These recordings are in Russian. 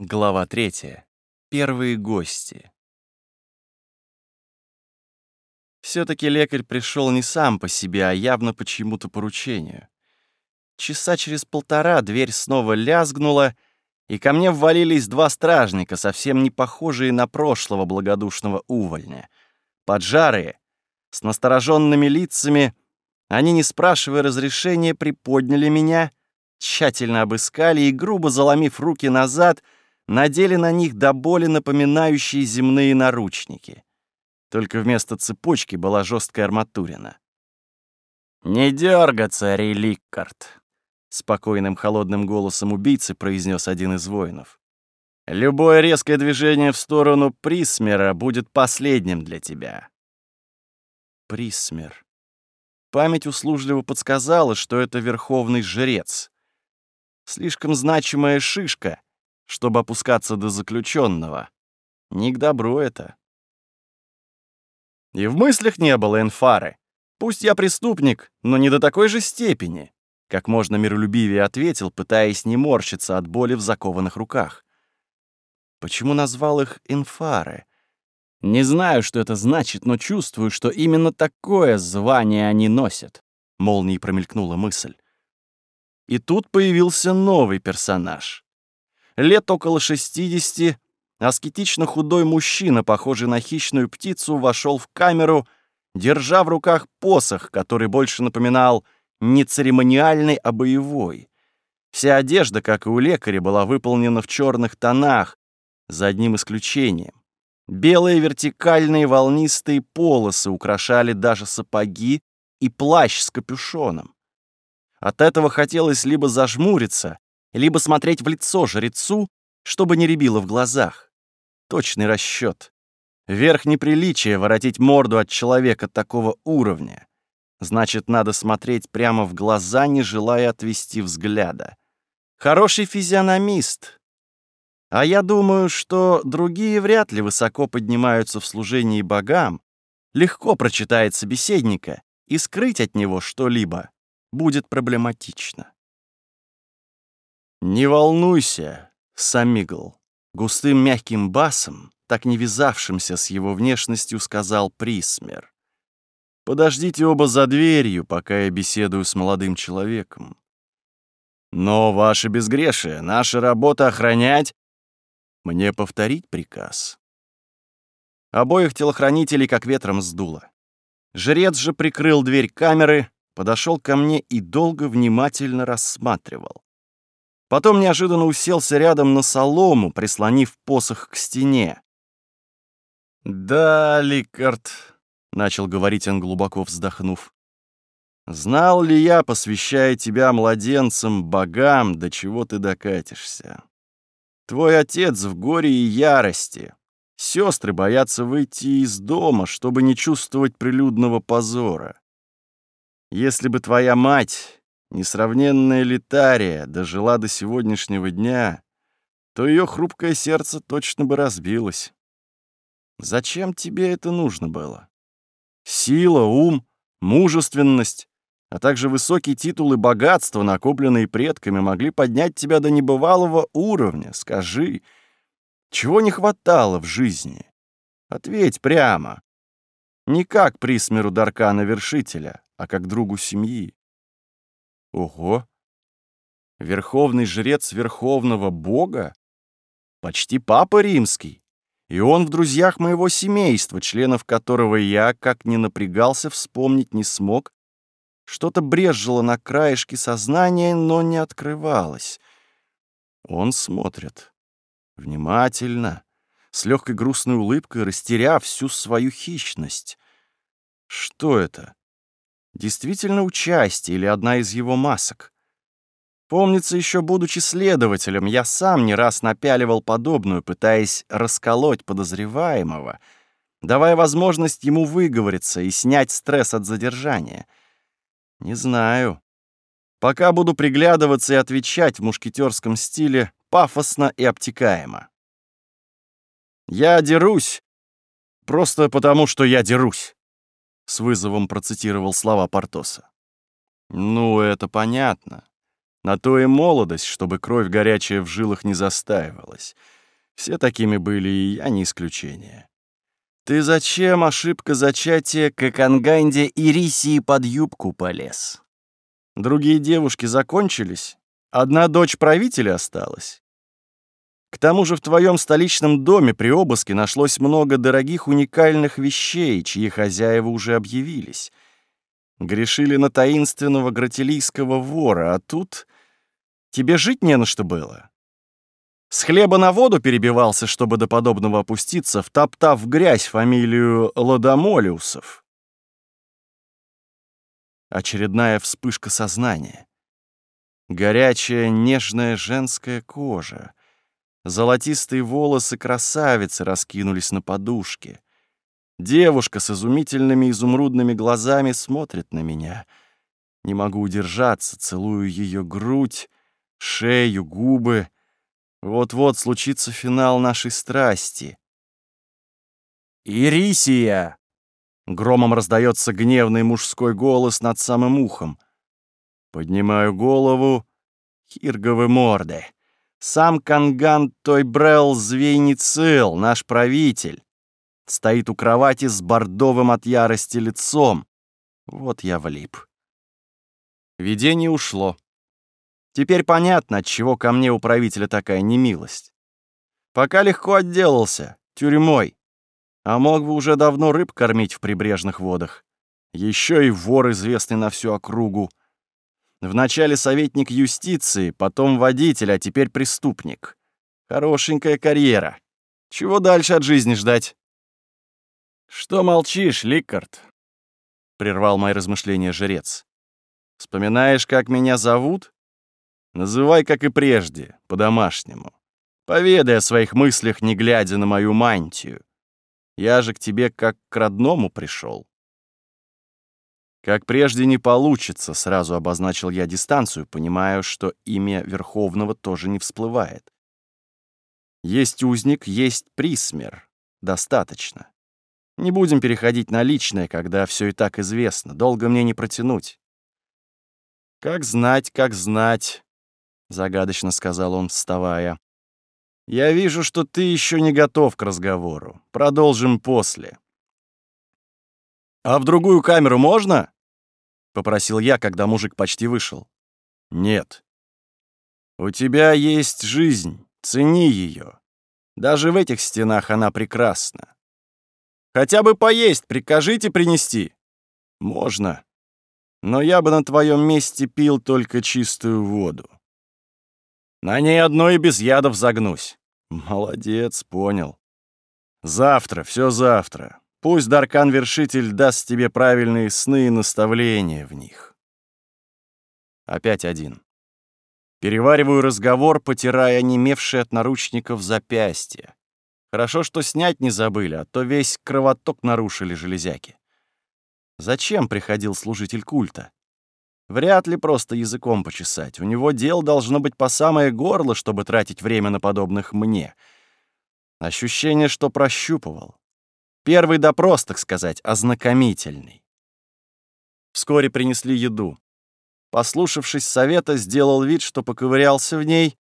Глава третья. Первые гости. Все-таки лекарь пришел не сам по себе, а явно по чьему-то поручению. Часа через полтора дверь снова лязгнула, и ко мне ввалились два стражника, совсем не похожие на прошлого благодушного увольня. Поджарые, с настороженными лицами, они, не спрашивая разрешения, приподняли меня, тщательно обыскали и, грубо заломив руки назад, надели на них до боли напоминающие земные наручники. Только вместо цепочки была жесткая арматурина. «Не дергаться, Реликкард!» — спокойным холодным голосом убийцы произнес один из воинов. «Любое резкое движение в сторону Присмера будет последним для тебя». Присмер. Память услужливо подсказала, что это верховный жрец. Слишком значимая шишка, чтобы опускаться до заключенного. Не к добру это. И в мыслях не было энфары. Пусть я преступник, но не до такой же степени, как можно миролюбивее ответил, пытаясь не морщиться от боли в закованных руках. Почему назвал их инфары? Не знаю, что это значит, но чувствую, что именно такое звание они носят. Молнией промелькнула мысль. И тут появился новый персонаж. Лет около 60, аскетично худой мужчина, похожий на хищную птицу, вошел в камеру, держа в руках посох, который больше напоминал не церемониальный, а боевой. Вся одежда, как и у лекаря, была выполнена в черных тонах, за одним исключением. Белые вертикальные волнистые полосы украшали даже сапоги и плащ с капюшоном. От этого хотелось либо зажмуриться, либо смотреть в лицо жрецу, чтобы не рябило в глазах. Точный расчет. Верх неприличия воротить морду от человека такого уровня. Значит, надо смотреть прямо в глаза, не желая отвести взгляда. Хороший физиономист. А я думаю, что другие вряд ли высоко поднимаются в служении богам, легко прочитает собеседника, и скрыть от него что-либо будет проблематично. «Не волнуйся, Самигл», — густым мягким басом, так не вязавшимся с его внешностью, сказал Присмер. «Подождите оба за дверью, пока я беседую с молодым человеком. Но ваше безгрешие, наша работа охранять...» Мне повторить приказ. Обоих телохранителей как ветром сдуло. Жрец же прикрыл дверь камеры, подошел ко мне и долго внимательно рассматривал. Потом неожиданно уселся рядом на солому, прислонив посох к стене. «Да, Ликард», — начал говорить он, глубоко вздохнув, «знал ли я, посвящая тебя младенцам, богам, до чего ты докатишься? Твой отец в горе и ярости. Сестры боятся выйти из дома, чтобы не чувствовать прилюдного позора. Если бы твоя мать, несравненная Литария, дожила до сегодняшнего дня, то ее хрупкое сердце точно бы разбилось. Зачем тебе это нужно было? Сила, ум, мужественность, а также высокие титулы богатства, накопленные предками, могли поднять тебя до небывалого уровня. Скажи, чего не хватало в жизни? Ответь прямо. Не как присмеру Даркана-вершителя, а как другу семьи. Ого! Верховный жрец Верховного Бога? Почти Папа Римский. И он в друзьях моего семейства, членов которого я, как ни напрягался, вспомнить не смог. Что-то брезжило на краешке сознания, но не открывалось. Он смотрит. Внимательно, с легкой грустной улыбкой, растеряв всю свою хищность. Что это? Действительно участие или одна из его масок. Помнится, еще будучи следователем, я сам не раз напяливал подобную, пытаясь расколоть подозреваемого, давая возможность ему выговориться и снять стресс от задержания. Не знаю. Пока буду приглядываться и отвечать в мушкетерском стиле пафосно и обтекаемо. Я дерусь просто потому, что я дерусь с вызовом процитировал слова Портоса. «Ну, это понятно. На то и молодость, чтобы кровь горячая в жилах не застаивалась. Все такими были, и я не исключение. Ты зачем, ошибка зачатия, как Анганде Ирисии под юбку полез? Другие девушки закончились, одна дочь правителя осталась. К тому же в твоем столичном доме при обыске нашлось много дорогих уникальных вещей, чьи хозяева уже объявились. Грешили на таинственного гратилийского вора, а тут тебе жить не на что было. С хлеба на воду перебивался, чтобы до подобного опуститься, втоптав в грязь фамилию Ладомолиусов. Очередная вспышка сознания. Горячая, нежная женская кожа. Золотистые волосы красавицы раскинулись на подушке. Девушка с изумительными изумрудными глазами смотрит на меня. Не могу удержаться, целую ее грудь, шею, губы — вот-вот случится финал нашей страсти. «Ирисия!» — громом раздается гневный мужской голос над самым ухом. Поднимаю голову. Хирговы морды. Сам Канган Тойбрел Звейницил, наш правитель. Стоит у кровати с бордовым от ярости лицом. Вот я влип. Видение ушло. Теперь понятно, от чего ко мне у правителя такая немилость. Пока легко отделался, тюрьмой. А мог бы уже давно рыб кормить в прибрежных водах. Еще и вор, известный на всю округу. Вначале советник юстиции, потом водитель, а теперь преступник. Хорошенькая карьера. Чего дальше от жизни ждать? «Что молчишь, Ликард?» — прервал мои размышления жрец. «Вспоминаешь, как меня зовут? Называй, как и прежде, по-домашнему. Поведай о своих мыслях, не глядя на мою мантию. Я же к тебе как к родному пришел. Как прежде не получится, сразу обозначил я дистанцию, понимая, что имя Верховного тоже не всплывает. Есть узник, есть присмер. Достаточно. Не будем переходить на личное, когда все и так известно. Долго мне не протянуть. Как знать, как знать. — загадочно сказал он, вставая. «Я вижу, что ты еще не готов к разговору. Продолжим после». «А в другую камеру можно?» — попросил я, когда мужик почти вышел. «Нет». «У тебя есть жизнь, цени ее. Даже в этих стенах она прекрасна. Хотя бы поесть прикажите принести». «Можно. Но я бы на твоем месте пил только чистую воду». На ней одной и без ядов загнусь. Молодец, понял. Завтра, все завтра. Пусть Даркан-вершитель даст тебе правильные сны и наставления в них. Опять один. Перевариваю разговор, потирая немевшие от наручников запястья. Хорошо, что снять не забыли, а то весь кровоток нарушили железяки. Зачем приходил служитель культа? Вряд ли просто языком почесать. У него дел должно быть по самое горло, чтобы тратить время на подобных мне. Ощущение, что прощупывал. Первый допрос, так сказать, ознакомительный. Вскоре принесли еду. Послушавшись совета, сделал вид, что поковырялся в ней,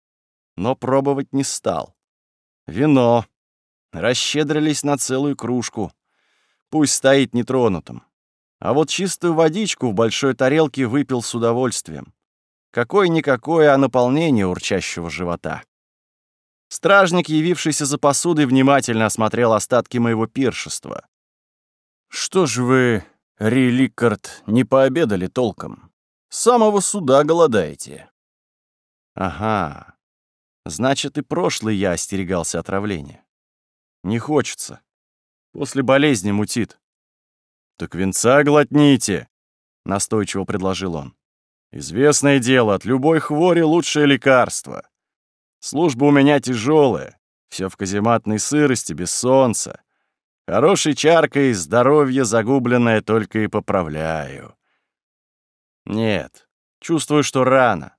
но пробовать не стал. Вино. Расщедрились на целую кружку. Пусть стоит нетронутым. А вот чистую водичку в большой тарелке выпил с удовольствием. Какое-никакое, а наполнение урчащего живота. Стражник, явившийся за посудой, внимательно осмотрел остатки моего пиршества. «Что ж вы, Реликард, не пообедали толком? С самого суда голодаете». «Ага. Значит, и прошлый я остерегался отравления. Не хочется. После болезни мутит. «Так венца глотните», — настойчиво предложил он. «Известное дело, от любой хвори лучшее лекарство. Служба у меня тяжелая, все в казематной сырости, без солнца. Хорошей чаркой здоровье загубленное только и поправляю». «Нет, чувствую, что рано.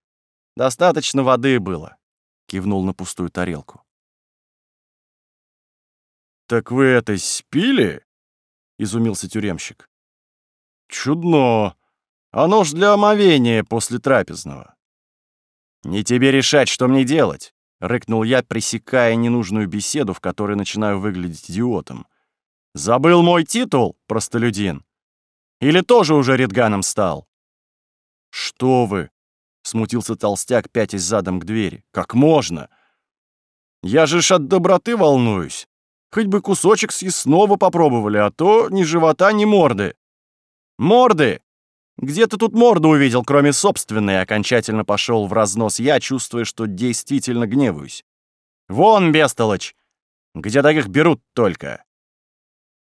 Достаточно воды было», — кивнул на пустую тарелку. «Так вы это спили?» — изумился тюремщик. «Чудно. Оно ж для омовения после трапезного. «Не тебе решать, что мне делать!» — рыкнул я, пресекая ненужную беседу, в которой начинаю выглядеть идиотом. «Забыл мой титул, простолюдин? Или тоже уже редганом стал?» «Что вы?» — смутился толстяк, пятясь задом к двери. «Как можно? Я же ж от доброты волнуюсь. Хоть бы кусочек съестного попробовали, а то ни живота, ни морды». «Морды! Где ты тут морду увидел, кроме собственной?» Окончательно пошел в разнос я, чувствуя, что действительно гневаюсь. «Вон, бестолочь! Где таких берут только?»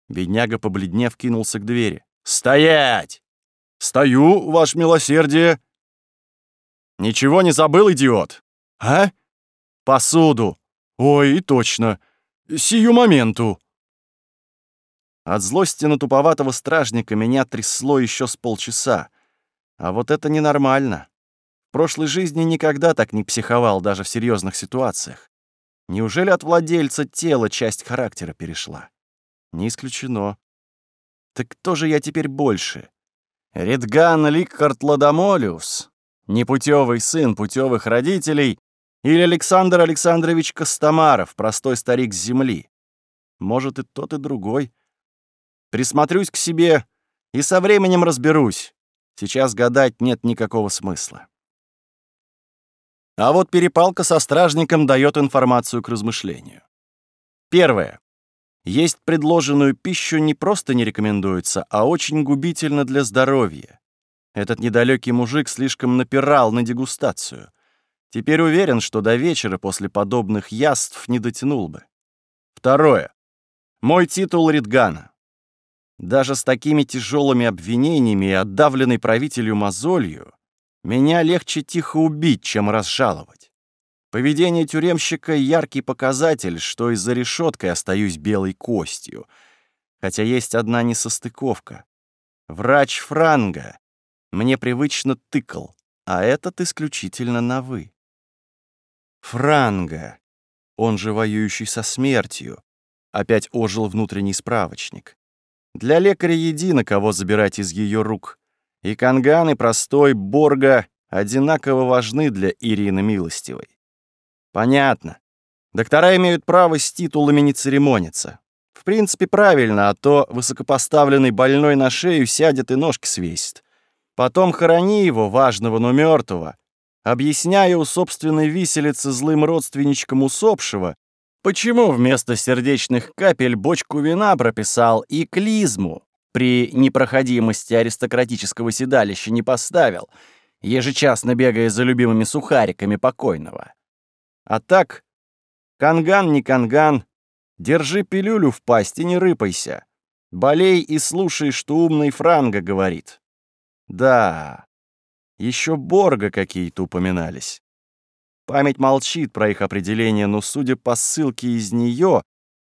Бедняга, побледнев, кинулся к двери. «Стоять!» «Стою, ваше милосердие!» «Ничего не забыл, идиот?» «А? Посуду!» «Ой, точно! Сию моменту!» От злости на туповатого стражника меня трясло еще с полчаса. А вот это ненормально. В прошлой жизни никогда так не психовал, даже в серьезных ситуациях. Неужели от владельца тела часть характера перешла? Не исключено. Так кто же я теперь больше? Редган Ликхард Ладомолиус, непутевый сын путевых родителей, или Александр Александрович Костомаров, простой старик с земли? Может, и тот, и другой — Присмотрюсь к себе и со временем разберусь. Сейчас гадать нет никакого смысла. А вот перепалка со стражником дает информацию к размышлению. Первое. Есть предложенную пищу не просто не рекомендуется, а очень губительно для здоровья. Этот недалекий мужик слишком напирал на дегустацию. Теперь уверен, что до вечера после подобных яств не дотянул бы. Второе. Мой титул Ридгана. Даже с такими тяжелыми обвинениями и отдавленной правителю мозолью меня легче тихо убить, чем разжаловать. Поведение тюремщика — яркий показатель, что из-за решеткой остаюсь белой костью. Хотя есть одна несостыковка. Врач Франга мне привычно тыкал, а этот исключительно на «вы». Франга, он же воюющий со смертью, опять ожил внутренний справочник. Для лекаря едино, кого забирать из ее рук. И Канган, и простой Борга одинаково важны для Ирины Милостивой. Понятно. Доктора имеют право с титулами не церемониться. В принципе, правильно, а то высокопоставленный больной на шею сядет и ножки свесит. Потом хорони его, важного, но мертвого, объясняя у собственной виселицы злым родственничкам усопшего, Почему вместо сердечных капель бочку вина прописал и клизму при непроходимости аристократического седалища не поставил, ежечасно бегая за любимыми сухариками покойного? А так, канган не канган, держи пилюлю в пасть и не рыпайся. Болей и слушай, что умный Франго говорит. Да, еще Борга какие-то упоминались. Память молчит про их определение, но, судя по ссылке из нее,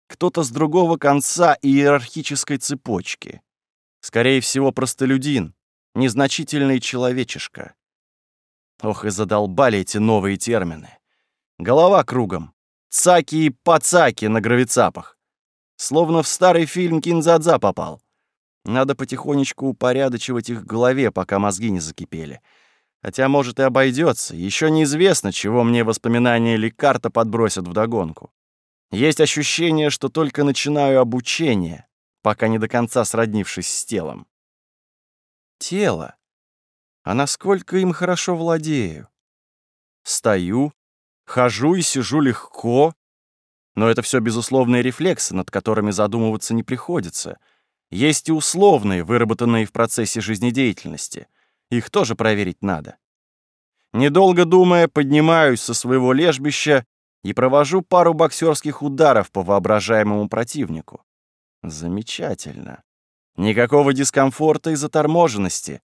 кто-то с другого конца иерархической цепочки. Скорее всего, простолюдин, незначительный человечишка. Ох, и задолбали эти новые термины. Голова кругом. Цаки и пацаки на гравицапах. Словно в старый фильм Кинзадза попал. Надо потихонечку упорядочивать их в голове, пока мозги не закипели. Хотя, может, и обойдется. Еще неизвестно, чего мне воспоминания или карта подбросят вдогонку. Есть ощущение, что только начинаю обучение, пока не до конца сроднившись с телом. Тело. А насколько им хорошо владею? Стою, хожу и сижу легко, но это все безусловные рефлексы, над которыми задумываться не приходится. Есть и условные, выработанные в процессе жизнедеятельности — их тоже проверить надо. Недолго думая, поднимаюсь со своего лежбища и провожу пару боксерских ударов по воображаемому противнику. Замечательно. Никакого дискомфорта и заторможенности.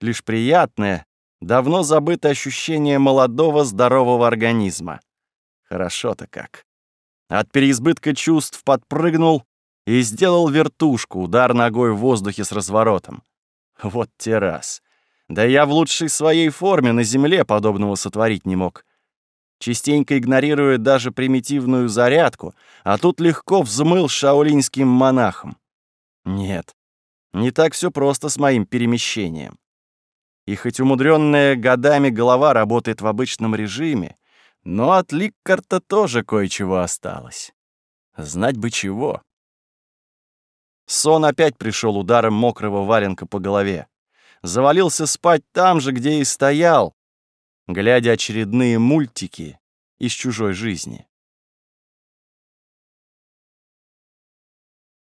Лишь приятное, давно забытое ощущение молодого здорового организма. Хорошо-то как. От переизбытка чувств подпрыгнул и сделал вертушку, удар ногой в воздухе с разворотом. Вот те раз. Да я в лучшей своей форме на земле подобного сотворить не мог. Частенько игнорируя даже примитивную зарядку, а тут легко взмыл шаолиньским монахом. Нет, не так все просто с моим перемещением. И хоть умудренная годами голова работает в обычном режиме, но от Ликкарта тоже кое-чего осталось. Знать бы чего. Сон опять пришел ударом мокрого валенка по голове. Завалился спать там же, где и стоял, глядя очередные мультики из чужой жизни.